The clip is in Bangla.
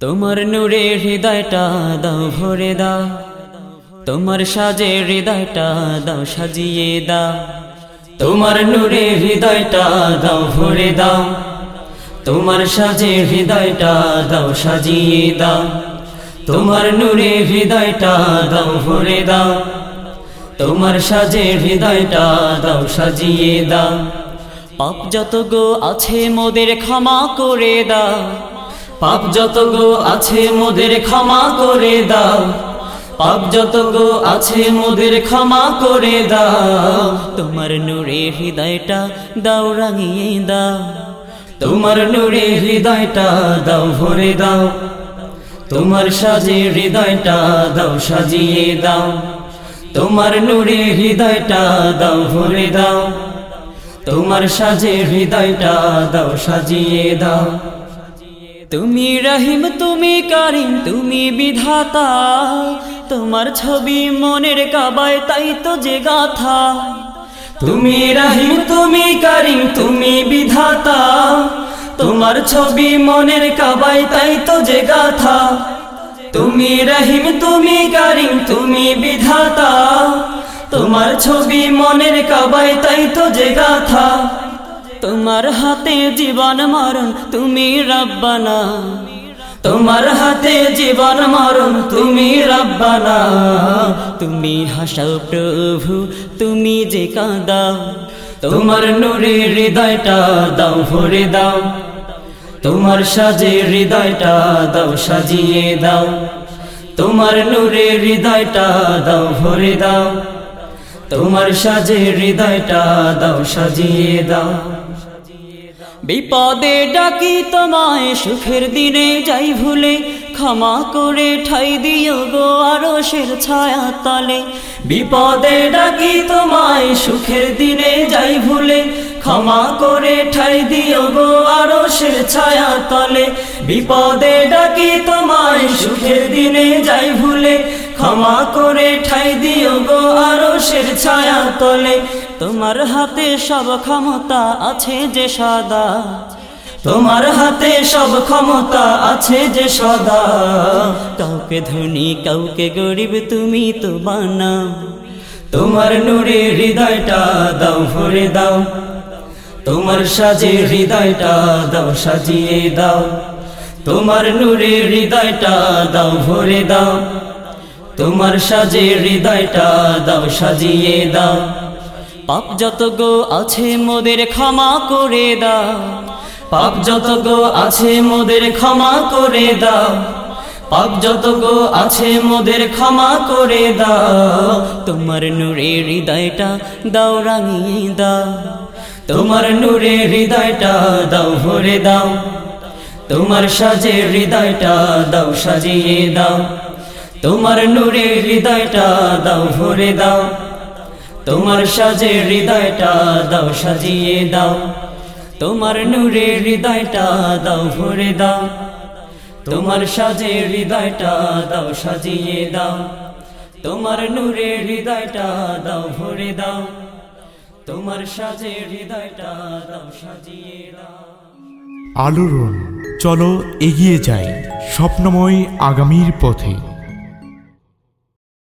তোমার নূরে হৃদয়টা দাও, ভরে দাও। তোমার সাজে হৃদয়টা দাও, সাজিয়ে দাও। তোমার নূরে হৃদয়টা দাও, ভরে দাও। তোমার সাজে হৃদয়টা দাও, সাজিয়ে দাও। তোমার নূরে হৃদয়টা দাও, ভরে দাও। তোমার সাজে হৃদয়টা দাও, সাজিয়ে দাও। পাপ যত গো আছে মোদের ক্ষমা করে দাও। পাপ যত গো আছে মোদের ক্ষমা করে দাও। পাপ যত গো আছে মোদের ক্ষমা করে দাও। তোমার নূরে হৃদয়টা দাও রাঙিয়ে দাও। তোমার নূরে হৃদয়টা দাও ভরে দাও। তোমার সাজে হৃদয়টা দাও সাজিয়ে দাও। তোমার নূরে হৃদয়টা দাও ভরে দাও। তোমার সাজে হৃদয়টা দাও সাজিয়ে দাও। তুমি রহিম, তুমি কারিম, তুমি বিধাতা। তোমার ছবি মনের কাবায়, তাই তো যে গাথা। তুমি রহিম, তুমি কারিম, তুমি বিধাতা। তোমার ছবি মনের কাবায়, তাই তো যে গাথা। তুমি রহিম, তুমি কারিম, তুমি বিধাতা। তোমার ছবি মনের কাবায়, তাই তো যে গাথা। তোমার হাতে জীবন মরণ, তুমি রব্বানা। তোমার হাতে জীবন মরণ, তুমি রব্বানা। তুমি হাসাও প্রভু, তুমি যে কাঁদাও। তোমার নূরে হৃদয়টা দাও, ভরে দাও। তোমার সাজে হৃদয়টা দাও, সাজিয়ে দাও। তোমার নূরে হৃদয়টা দাও, ভরে দাও। তোমার সাজে হৃদয়টা দাও, সাজিয়ে দাও। বিপদে ডাকি তোমায়, সুখের দিনে যাই ভুলে। ক্ষমা করে ঠাই দিও গো আরশের ছায়া তলে। বিপদে ডাকি তোমায়, সুখের দিনে যাই ভুলে। ক্ষমা করে ঠাই দিও গো আরশের ছায়া তলে। বিপদে ডাকি তোমায়, সুখের দিনে যাই ভুলে। ক্ষমা করে ঠাই দিও গো আরশের ছায়া তলে। তোমার হাতে সব ক্ষমতা আছে যে সদা। তোমার হাতে সব ক্ষমতা আছে যে সদা। কাউকে ধনী, কাউকে গরিব তুমি তো বানাও তোমার নূরে হৃদয়টা দাও, ভরে দাও। তোমার সাজে হৃদয়টা দাও, সাজিয়ে দাও। তোমার নূরে হৃদয়টা দাও, ভরে দাও। তোমার সাজে হৃদয়টা দাও, সাজিয়ে দাও। পাপ যত গো আছে মোদের ক্ষমা করে দাও। পাপ যত গো আছে মোদের ক্ষমা করে দাও। পাপ যত গো আছে মোদের ক্ষমা করে দাও। তোমার নূরে হৃদয়টা দাও রাঙিয়ে দাও। তোমার নূরে হৃদয়টা দাও ভরে দাও। তোমার সাজে হৃদয়টা দাও সাজিয়ে দাও। তোমার নূরে হৃদয়টা দাও ভরে দাও। তোমার সাজে হৃদয়টা দাও, সাজিয়ে দাও। তোমার নূরে হৃদয়টা দাও, ভরে দাও। তোমার সাজে হৃদয়টা দাও, সাজিয়ে দাও। তোমার নূরে হৃদয়টা দাও, ভরে দাও। তোমার সাজে হৃদয়টা দাও, সাজিয়ে দাও। আলোড়ন, চলো এগিয়ে যাই স্বপ্নময় আগামীর পথে।